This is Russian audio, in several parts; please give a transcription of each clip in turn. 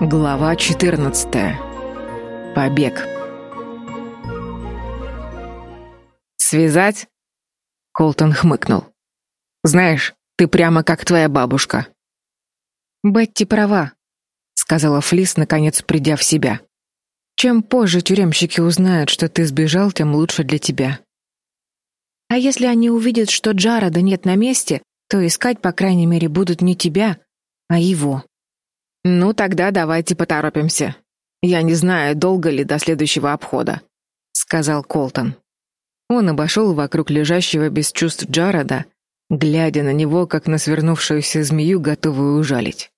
Глава 14. Побег. Связать? Колтон хмыкнул. Знаешь, ты прямо как твоя бабушка. Бетти права, сказала Флис, наконец придя в себя. Чем позже тюремщики узнают, что ты сбежал, тем лучше для тебя. А если они увидят, что Джарода нет на месте, то искать, по крайней мере, будут не тебя, а его. Ну тогда давайте поторопимся. Я не знаю, долго ли до следующего обхода, сказал Колтон. Он обошел вокруг лежащего без чувств Джарода, глядя на него, как на свернувшуюся змею, готовую ужалить.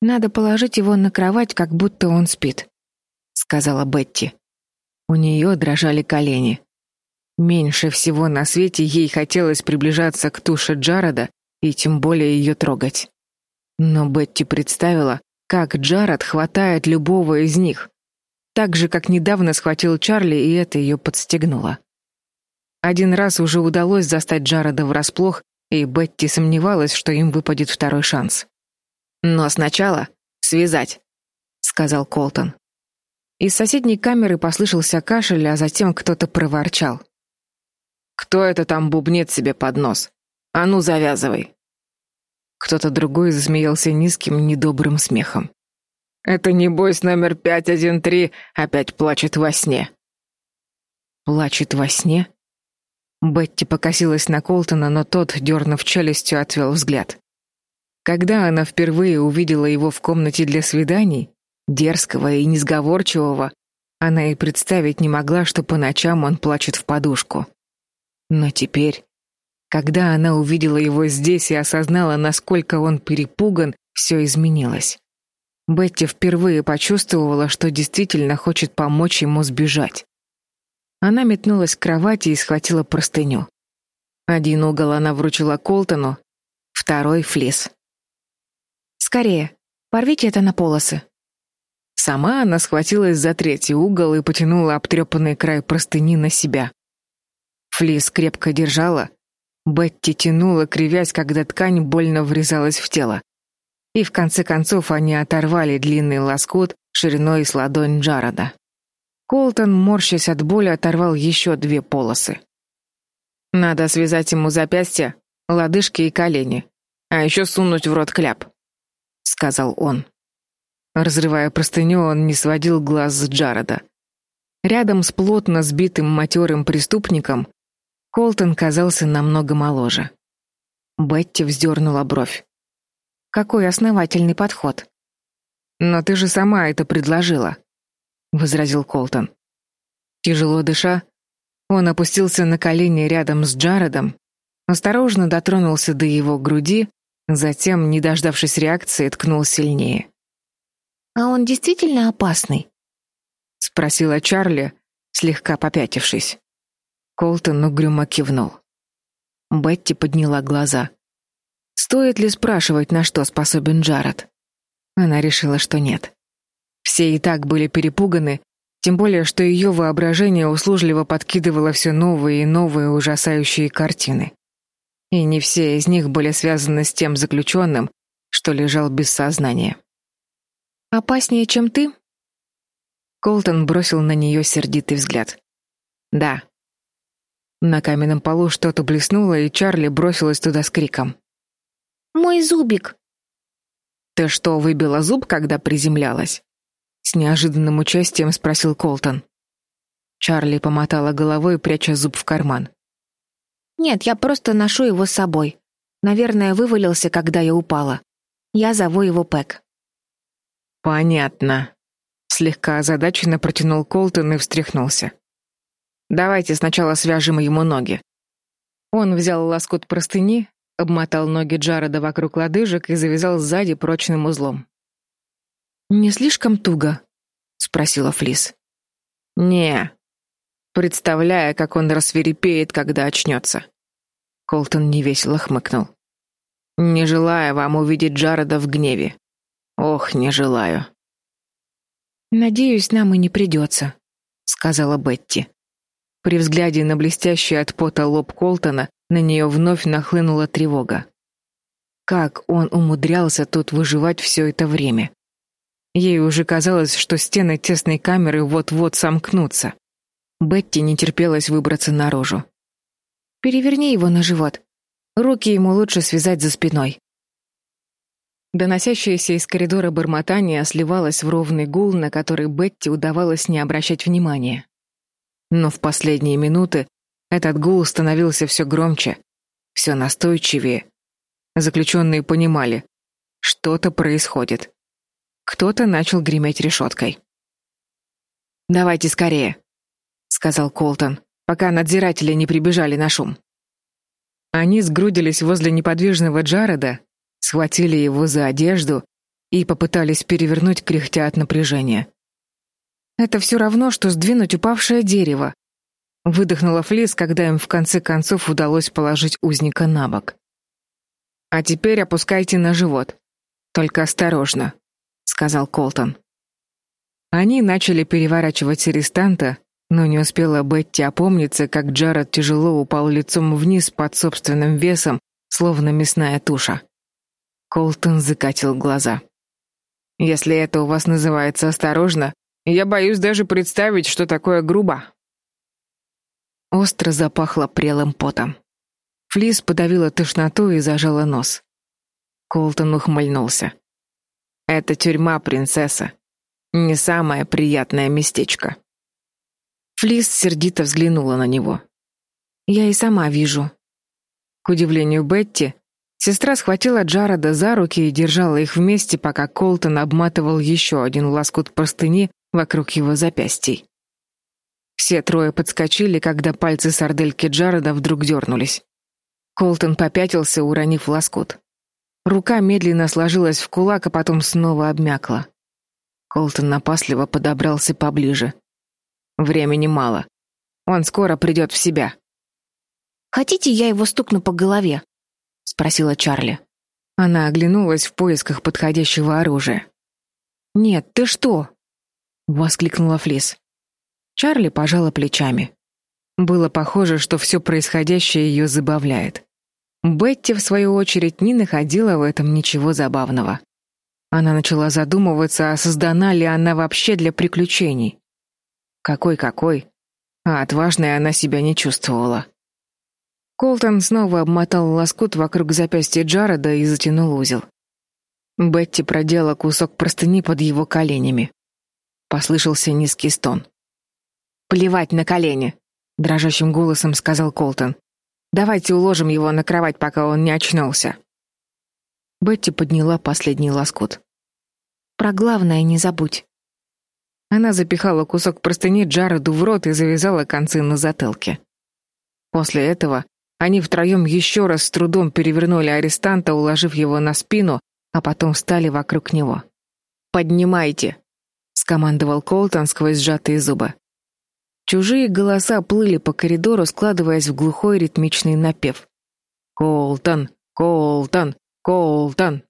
Надо положить его на кровать, как будто он спит, сказала Бетти. У нее дрожали колени. Меньше всего на свете ей хотелось приближаться к туше Джарода и тем более ее трогать. Но Бетти представила, как Джаред хватает любого из них, так же, как недавно схватил Чарли, и это ее подстегнуло. Один раз уже удалось застать Джареда врасплох, и Бетти сомневалась, что им выпадет второй шанс. «Но сначала связать», — сказал Колтон. Из соседней камеры послышался кашель, а затем кто-то проворчал. «Кто это там бубнет себе под нос? А ну, завязывай!» Кто-то другой засмеялся низким, недобрым смехом. «Это, небось, номер 513 опять плачет во сне». «Плачет во сне?» Бетти покосилась на Колтона, но тот, дернув челюстью, отвел взгляд. Когда она впервые увидела его в комнате для свиданий, дерзкого и несговорчивого, она и представить не могла, что по ночам он плачет в подушку. Но теперь, когда она увидела его здесь и осознала, насколько он перепуган, все изменилось. Бетти впервые почувствовала, что действительно хочет помочь ему сбежать. Она метнулась к кровати и схватила простыню. Один угол она вручила Колтону, второй — Флис. «Скорее, порвите это на полосы». Сама она схватилась за третий угол и потянула обтрепанный край простыни на себя. Флис крепко держала, Бетти тянула, кривясь, когда ткань больно врезалась в тело. И в конце концов они оторвали длинный лоскут шириной с ладонь Джарода. Колтон, морщась от боли, оторвал еще две полосы. Надо связать ему запястья, лодыжки и колени, а еще сунуть в рот кляп, сказал он. Разрывая простыню, он не сводил глаз с Джарода. Рядом с плотно сбитым матерым преступником Колтон казался намного моложе. Бетти вздернула бровь. Какой основательный подход. Но ты же сама это предложила, возразил Колтон. Тяжело дыша, он опустился на колени рядом с Джаредом, осторожно дотронулся до его груди, затем, не дождавшись реакции, ткнул сильнее. А он действительно опасный? спросила Чарли, слегка попятившись. Колтон угрюмо кивнул. Бетти подняла глаза. Стоит ли спрашивать, на что способен Джаред? Она решила, что нет. Все и так были перепуганы, тем более, что ее воображение услужливо подкидывало все новые и новые ужасающие картины. И не все из них были связаны с тем заключенным, что лежал без сознания. «Опаснее, чем ты?» Колтон бросил на нее сердитый взгляд. «Да», на каменном полу что-то блеснуло, и Чарли бросилась туда с криком. «Мой зубик!» «Ты что, выбила зуб, когда приземлялась?» С неожиданным участием спросил Колтон. Чарли помотала головой, пряча зуб в карман. «Нет, я просто ношу его с собой. Наверное, вывалился, когда я упала. Я зову его Пэк». «Понятно», — слегка озадаченно протянул Колтон и встряхнулся. Давайте сначала свяжем ему ноги. Он взял лоскут простыни, обмотал ноги Джареда вокруг лодыжек и завязал сзади прочным узлом. Не слишком туго, спросила Флис. Не. Представляя, как он рассверепеет, когда очнется. Колтон невесело хмыкнул. Не желаю вам увидеть Джареда в гневе. Ох, не желаю. Надеюсь, нам и не придется», — сказала Бетти. При взгляде на блестящий от пота лоб Колтона на нее вновь нахлынула тревога. Как он умудрялся тут выживать все это время? Ей уже казалось, что стены тесной камеры вот-вот сомкнутся. Бетти не терпелось выбраться наружу. «Переверни его на живот. Руки ему лучше связать за спиной». Доносящееся из коридора бормотание сливалось в ровный гул, на который Бетти удавалось не обращать внимания. Но в последние минуты этот гул становился все громче, все настойчивее. Заключенные понимали, что-то происходит. Кто-то начал греметь решеткой. «Давайте скорее», — сказал Колтон, пока надзиратели не прибежали на шум. Они сгрудились возле неподвижного Джареда, схватили его за одежду и попытались перевернуть, кряхтя от напряжения. Это все равно, что сдвинуть упавшее дерево, выдохнула Флис, когда им в конце концов удалось положить узника на бок. А теперь опускайте на живот. Только осторожно, сказал Колтон. Они начали переворачивать арестанта, но не успела Бетти опомниться, как Джаред тяжело упал лицом вниз под собственным весом, словно мясная туша. Колтон закатил глаза. Если это у вас называется осторожно, я боюсь даже представить, что такое грубо. Остро запахло прелым потом. Флис подавила тошноту и зажала нос. Колтон ухмыльнулся. Это тюрьма, принцесса. Не самое приятное местечко. Флис сердито взглянула на него. Я и сама вижу. К удивлению Бетти, Сестра схватила Джарода за руки и держала их вместе, пока Колтон обматывал еще один лоскут простыни вокруг его запястий. Все трое подскочили, когда пальцы сардельки Джарода вдруг дернулись. Колтон попятился, уронив лоскут. Рука медленно сложилась в кулак, а потом снова обмякла. Колтон напасливо подобрался поближе. Времени мало. Он скоро придет в себя. «Хотите, я его стукну по голове?» спросила Чарли. Она оглянулась в поисках подходящего оружия. "Нет, ты что?" Воскликнула Флис. Чарли пожала плечами. Было похоже, что все происходящее ее забавляет. Бетти в свою очередь не находила в этом ничего забавного. Она начала задумываться, а создана ли она вообще для приключений. Какой-какой, а отважной она себя не чувствовала. Колтон снова обмотал лоскут вокруг запястья Джареда и затянул узел. Бетти продела кусок простыни под его коленями. Послышался низкий стон. «Плевать на колени!» — дрожащим голосом сказал Колтон. «Давайте уложим его на кровать, пока он не очнулся». Бетти подняла последний лоскут. «Про главное не забудь». Она запихала кусок простыни Джареду в рот и завязала концы на затылке. После этого они втроем еще раз с трудом перевернули арестанта, уложив его на спину, а потом встали вокруг него. «Поднимайте!» — скомандовал Колтон сквозь сжатые зубы. Чужие голоса плыли по коридору, складываясь в глухой ритмичный напев. «Колтон! Колтон! Колтон!»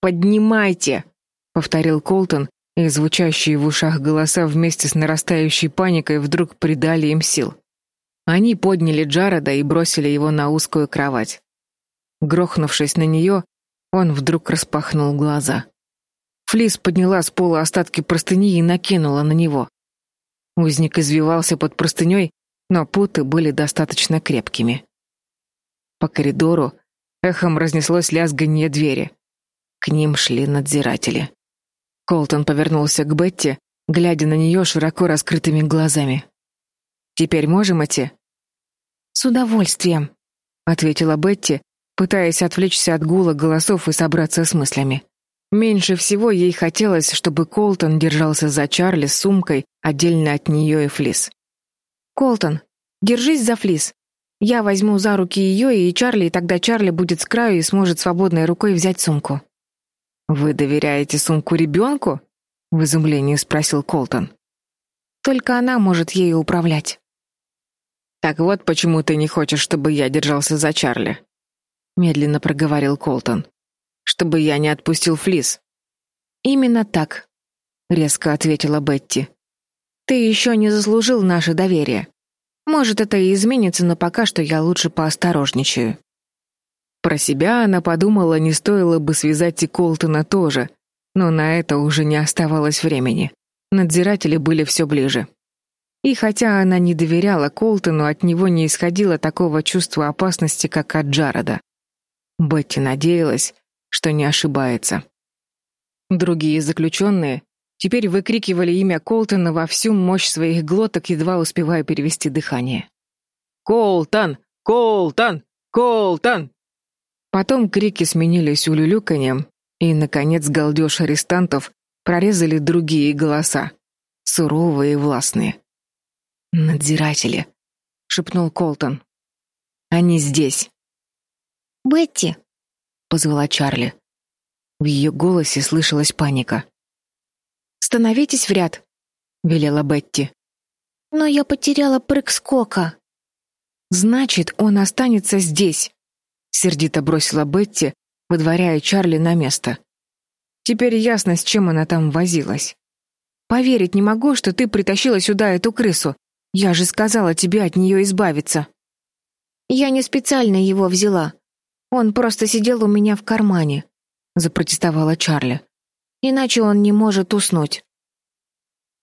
«Поднимайте!» — повторил Колтон, и звучащие в ушах голоса вместе с нарастающей паникой вдруг придали им сил. Они подняли Джареда и бросили его на узкую кровать. Грохнувшись на нее, он вдруг распахнул глаза. Флис подняла с пола остатки простыни и накинула на него. Узник извивался под простыней, но путы были достаточно крепкими. По коридору эхом разнеслось лязганье двери. К ним шли надзиратели. Колтон повернулся к Бетти, глядя на нее широко раскрытыми глазами. Теперь можем идти? С удовольствием, ответила Бетти, пытаясь отвлечься от гула голосов и собраться с мыслями. Меньше всего ей хотелось, чтобы Колтон держался за Чарли с сумкой отдельно от нее и Флис. Колтон, держись за Флис. Я возьму за руки ее и Чарли, и тогда Чарли будет с краю и сможет свободной рукой взять сумку. Вы доверяете сумку ребенку?» — в изумлении спросил Колтон. Только она может ею управлять. Так вот почему ты не хочешь, чтобы я держался за Чарли, медленно проговорил Колтон. Чтобы я не отпустил Флис. Именно так, резко ответила Бетти. Ты еще не заслужил наше доверие. Может, это и изменится, но пока что я лучше поосторожничаю. Про себя она подумала, не стоило бы связать и Колтона тоже, но на это уже не оставалось времени. Надзиратели были все ближе. И хотя она не доверяла Колтону, от него не исходило такого чувства опасности, как от Джарода. Бетти надеялась, что не ошибается. Другие заключенные теперь выкрикивали имя Колтона во всю мощь своих глоток, едва успевая перевести дыхание. «Колтон! Колтон! Колтон!» Потом крики сменились улюлюканьем, и, наконец, галдеж арестантов прорезали другие голоса, суровые и властные. «Надзиратели», — шепнул Колтон. «Они здесь». «Бетти», — позвала Чарли. В ее голосе слышалась паника. «Становитесь в ряд», — велела Бетти. «Но я потеряла прыг скока». «Значит, он останется здесь», — сердито бросила Бетти, выдворяя Чарли на место. Теперь ясно, с чем она там возилась. «Поверить не могу, что ты притащила сюда эту крысу. Я же сказала тебе от нее избавиться». «Я не специально его взяла. Он просто сидел у меня в кармане», — запротестовала Чарли. «Иначе он не может уснуть».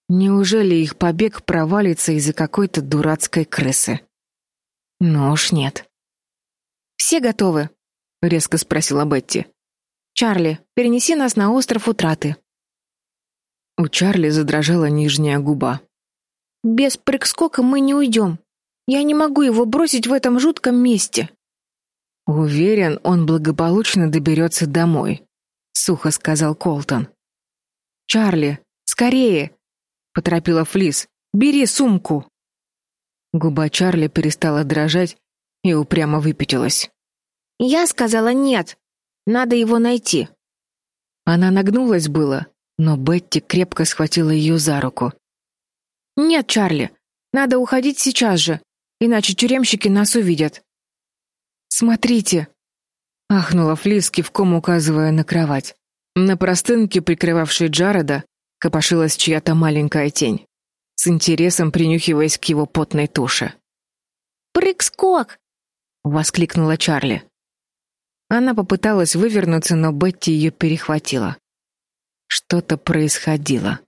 Неужели их побег провалится из-за какой-то дурацкой крысы? Ну уж нет. «Все готовы?» — резко спросила Бетти. «Чарли, перенеси нас на остров Утраты». У Чарли задрожала нижняя губа. «Без прыг-скока мы не уйдем. Я не могу его бросить в этом жутком месте». «Уверен, он благополучно доберется домой», — сухо сказал Колтон. «Чарли, скорее!» — поторопила Флис. «Бери сумку!» Губа Чарли перестала дрожать и упрямо выпятилась. «Я сказала нет!» Надо его найти. Она нагнулась было, но Бетти крепко схватила ее за руку. Нет, Чарли, надо уходить сейчас же, иначе тюремщики нас увидят. Смотрите, ахнула Флис, кивком указывая на кровать. На простынке, прикрывавшей Джареда, копошилась чья-то маленькая тень, с интересом принюхиваясь к его потной туше. «Прыг-скок!» — воскликнула Чарли. Она попыталась вывернуться, но Бетти ее перехватила. Что-то происходило.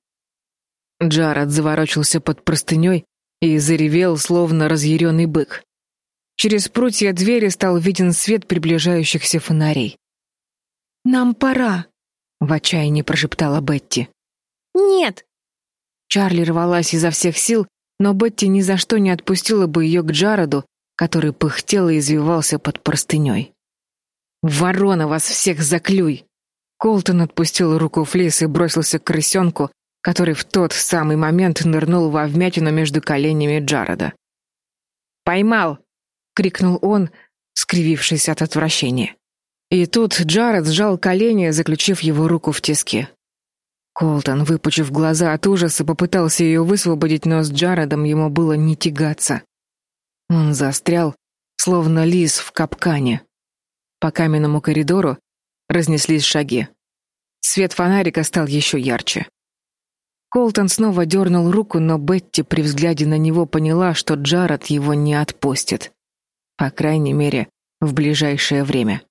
Джаред заворочился под простыней и заревел, словно разъяренный бык. Через прутья двери стал виден свет приближающихся фонарей. «Нам пора», — в отчаянии прошептала Бетти. «Нет!» Чарли рвалась изо всех сил, но Бетти ни за что не отпустила бы ее к Джароду, который пыхтел и извивался под простыней. «Ворона, вас всех заклюй!» Колтон отпустил руку Флис и бросился к крысенку, который в тот самый момент нырнул во вмятину между коленями Джареда. «Поймал!» — крикнул он, скривившись от отвращения. И тут Джаред сжал колени, заключив его руку в тиски. Колтон, выпучив глаза от ужаса, попытался ее высвободить, но с Джаредом ему было не тягаться. Он застрял, словно лис в капкане. По каменному коридору разнеслись шаги. Свет фонарика стал еще ярче. Колтон снова дернул руку, но Бетти при взгляде на него поняла, что Джаред его не отпустит. По крайней мере, в ближайшее время.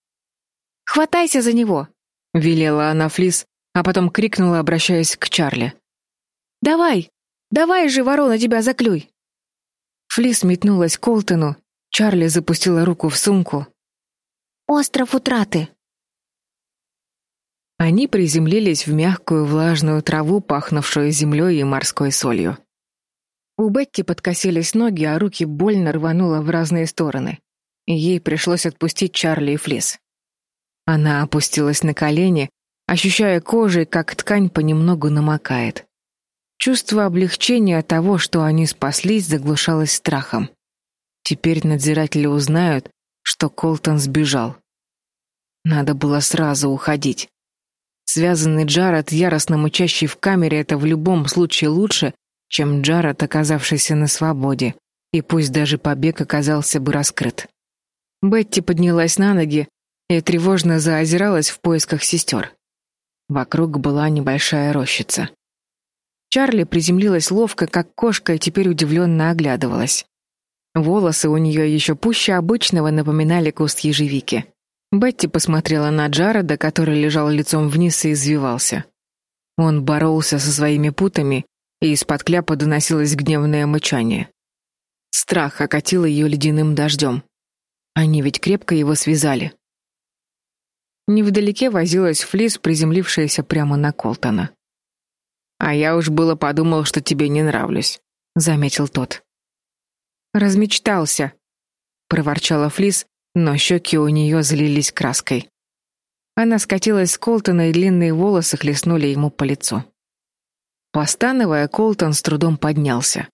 «Хватайся за него!» — велела она Флис, а потом крикнула, обращаясь к Чарли. «Давай! Давай же, ворона, тебя заклюй!» Флис метнулась к Колтону, Чарли запустила руку в сумку, Остров утраты. Они приземлились в мягкую влажную траву, пахнувшую землей и морской солью. У Бетти подкосились ноги, а руки больно рвануло в разные стороны, ей пришлось отпустить Чарли и Флис. Она опустилась на колени, ощущая кожей, как ткань понемногу намокает. Чувство облегчения от того, что они спаслись, заглушалось страхом. Теперь надзиратели узнают, что Колтон сбежал. Надо было сразу уходить. Связанный Джаред, яростно мучащий в камере, это в любом случае лучше, чем Джаред, оказавшийся на свободе, и пусть даже побег оказался бы раскрыт. Бетти поднялась на ноги и тревожно заозиралась в поисках сестер. Вокруг была небольшая рощица. Чарли приземлилась ловко, как кошка, и теперь удивленно оглядывалась. Волосы у нее еще пуще обычного напоминали куст ежевики. Бетти посмотрела на Джареда, который лежал лицом вниз и извивался. Он боролся со своими путами, и из-под кляпа доносилось гневное мычание. Страх окатил ее ледяным дождем. Они ведь крепко его связали. Невдалеке возилась Флис, приземлившаяся прямо на Колтона. «А я уж было подумал, что тебе не нравлюсь», — заметил тот. «Размечтался», — проворчала Флис, но щеки у нее залились краской. Она скатилась с Колтона, и длинные волосы хлестнули ему по лицу. Постановая, Колтон с трудом поднялся.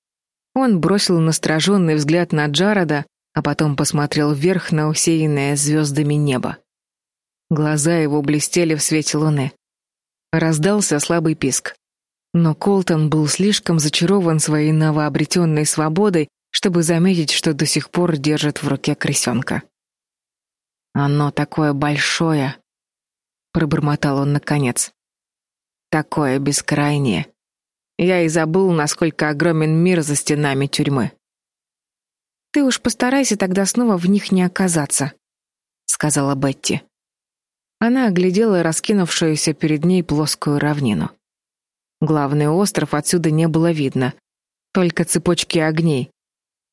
Он бросил настороженный взгляд на Джарода, а потом посмотрел вверх на усеянное звездами небо. Глаза его блестели в свете луны. Раздался слабый писк. Но Колтон был слишком зачарован своей новообретенной свободой, чтобы заметить, что до сих пор держит в руке крысенка. «Оно такое большое!» — пробормотал он наконец. «Такое бескрайнее. Я и забыл, насколько огромен мир за стенами тюрьмы». «Ты уж постарайся тогда снова в них не оказаться», — сказала Бетти. Она оглядела раскинувшуюся перед ней плоскую равнину. Главный остров отсюда не было видно, только цепочки огней,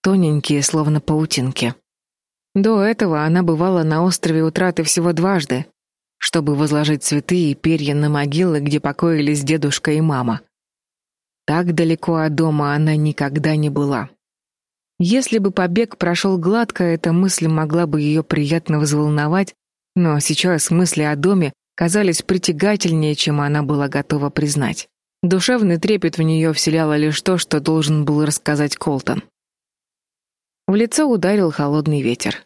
тоненькие, словно паутинки. До этого она бывала на острове Утраты всего дважды, чтобы возложить цветы и перья на могилы, где покоились дедушка и мама. Так далеко от дома она никогда не была. Если бы побег прошел гладко, эта мысль могла бы ее приятно взволновать, но сейчас мысли о доме казались притягательнее, чем она была готова признать. Душевный трепет в нее вселяло лишь то, что должен был рассказать Колтон. В лицо ударил холодный ветер.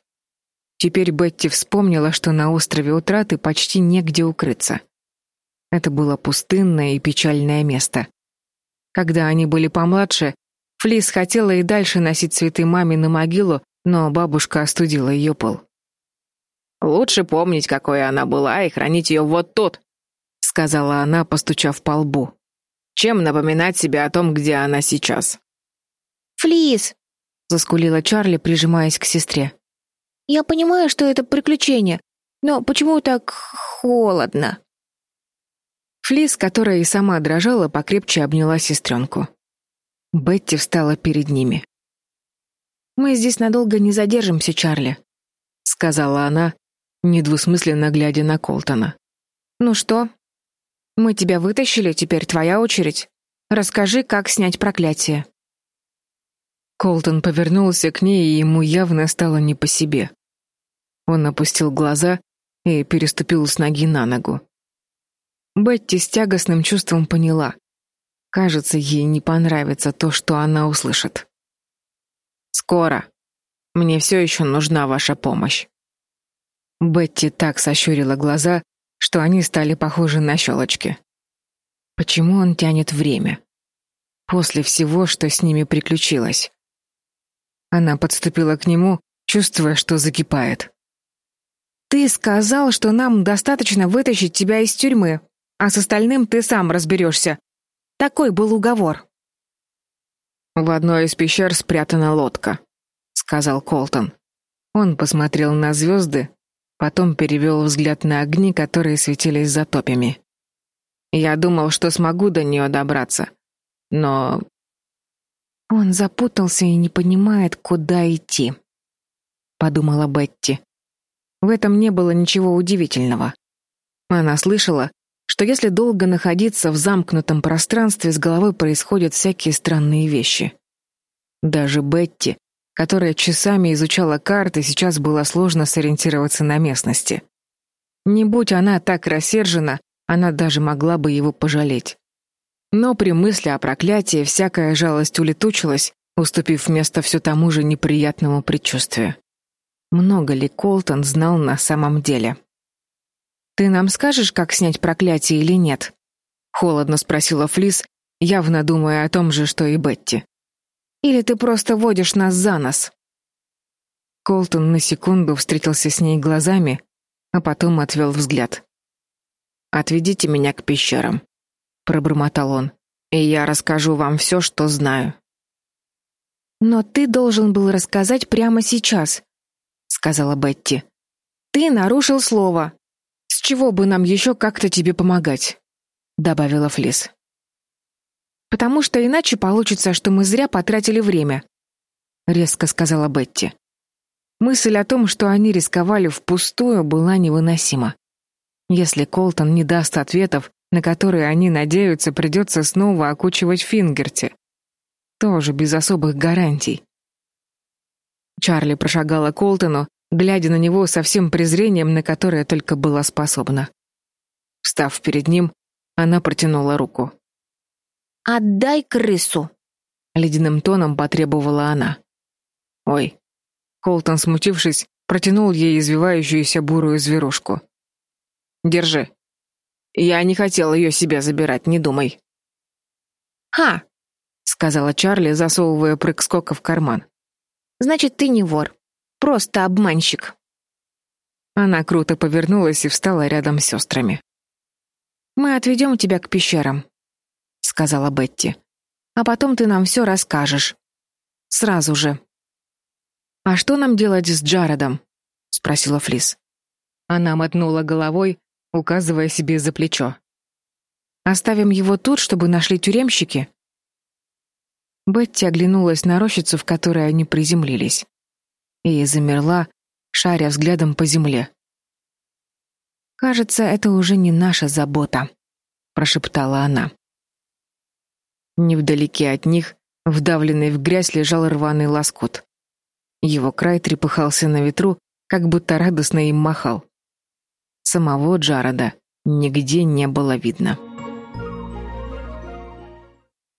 Теперь Бетти вспомнила, что на острове Утраты почти негде укрыться. Это было пустынное и печальное место. Когда они были помладше, Флис хотела и дальше носить цветы маме на могилу, но бабушка остудила ее пыл. «Лучше помнить, какой она была, и хранить ее вот тут», — сказала она, постучав по лбу. «Чем напоминать себе о том, где она сейчас?» «Флис!» заскулила Чарли, прижимаясь к сестре. Я понимаю, что это приключение, но почему так холодно? Флис, которая и сама дрожала, покрепче обняла сестренку. Бетти встала перед ними. Мы здесь надолго не задержимся, Чарли, сказала она, недвусмысленно глядя на Колтона. Ну что? Мы тебя вытащили, теперь твоя очередь. Расскажи, как снять проклятие. Колтон повернулся к ней, и ему явно стало не по себе. Он опустил глаза и переступил с ноги на ногу. Бетти с тягостным чувством поняла. Кажется, ей не понравится то, что она услышит. «Скоро. Мне все еще нужна ваша помощь». Бетти так сощурила глаза, что они стали похожи на щелочки. Почему он тянет время? После всего, что с ними приключилось. Она подступила к нему, чувствуя, что закипает. Ты сказал, что нам достаточно вытащить тебя из тюрьмы, а с остальным ты сам разберешься. Такой был уговор. В одной из пещер спрятана лодка, сказал Колтон. Он посмотрел на звезды, потом перевел взгляд на огни, которые светились за топями. Я думал, что смогу до нее добраться, но он запутался и не понимает, куда идти, подумала Бетти. В этом не было ничего удивительного. Она слышала, что если долго находиться в замкнутом пространстве, с головой происходят всякие странные вещи. Даже Бетти, которая часами изучала карты, сейчас было сложно сориентироваться на местности. Не будь она так рассержена, она даже могла бы его пожалеть. Но при мысли о проклятии всякая жалость улетучилась, уступив место все тому же неприятному предчувствию. Много ли Колтон знал на самом деле? «Ты нам скажешь, как снять проклятие или нет?» — холодно спросила Флис, явно думая о том же, что и Бетти. «Или ты просто водишь нас за нос?» Колтон на секунду встретился с ней глазами, а потом отвел взгляд. «Отведите меня к пещерам», пробормотал он. И я расскажу вам все, что знаю. Но ты должен был рассказать прямо сейчас, сказала Бетти. Ты нарушил слово. С чего бы нам еще как-то тебе помогать? добавила Флис. Потому что иначе получится, что мы зря потратили время, резко сказала Бетти. Мысль о том, что они рисковали впустую, была невыносима. Если Колтон не даст ответов, на которые они надеются, придется снова окучивать Фингерти. Тоже без особых гарантий. Чарли прошагала Колтону, глядя на него со всем презрением, на которое только была способна. Встав перед ним, она протянула руку. «Отдай крысу!» — ледяным тоном потребовала она. «Ой». Колтон, смутившись, протянул ей извивающуюся бурую зверушку. «Держи. Я не хотел ее себе забирать, не думай». «Ха!» — сказала Чарли, засовывая прыг-скока в карман. «Значит, ты не вор. Просто обманщик». Она круто повернулась и встала рядом с сестрами. Мы отведем тебя к пещерам, сказала Бетти. А потом ты нам все расскажешь. Сразу же. А что нам делать с Джаредом? спросила Флис. Она мотнула головой, указывая себе за плечо. Оставим его тут, чтобы нашли тюремщики. Бетти оглянулась на рощицу, в которой они приземлились, и замерла, шаря взглядом по земле. Кажется, это уже не наша забота, прошептала она. Невдалеке от них, вдавленный в грязь, лежал рваный лоскут. Его край трепыхался на ветру, как будто радостно им махал. Самого Джарода нигде не было видно.